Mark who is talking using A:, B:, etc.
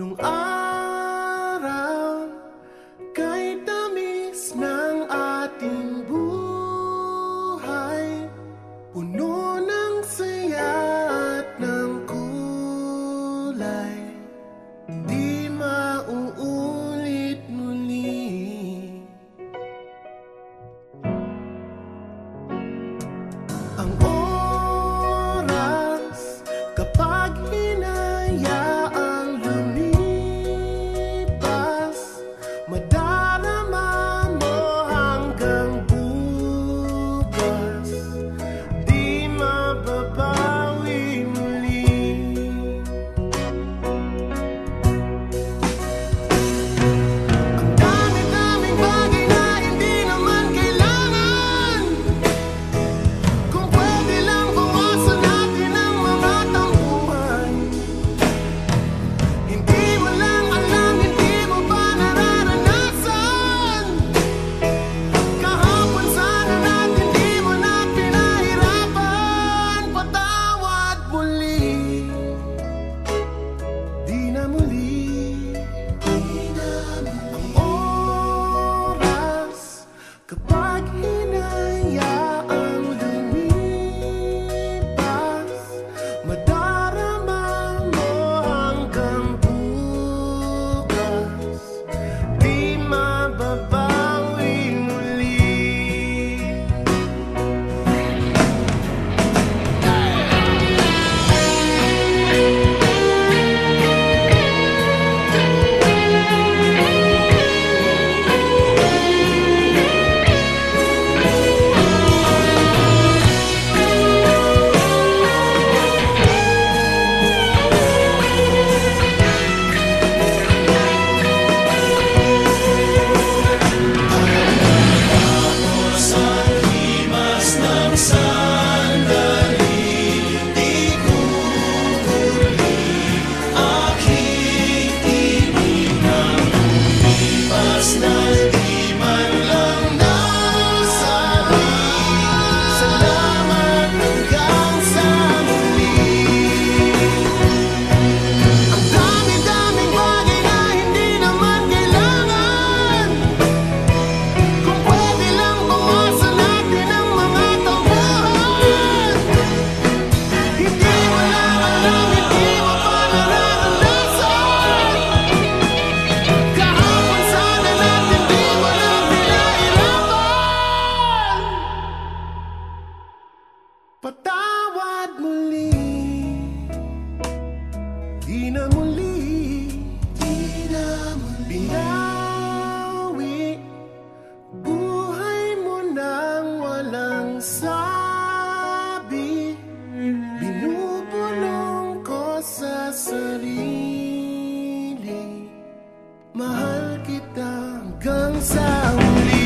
A: Nung Kapag hinayaang Salamat around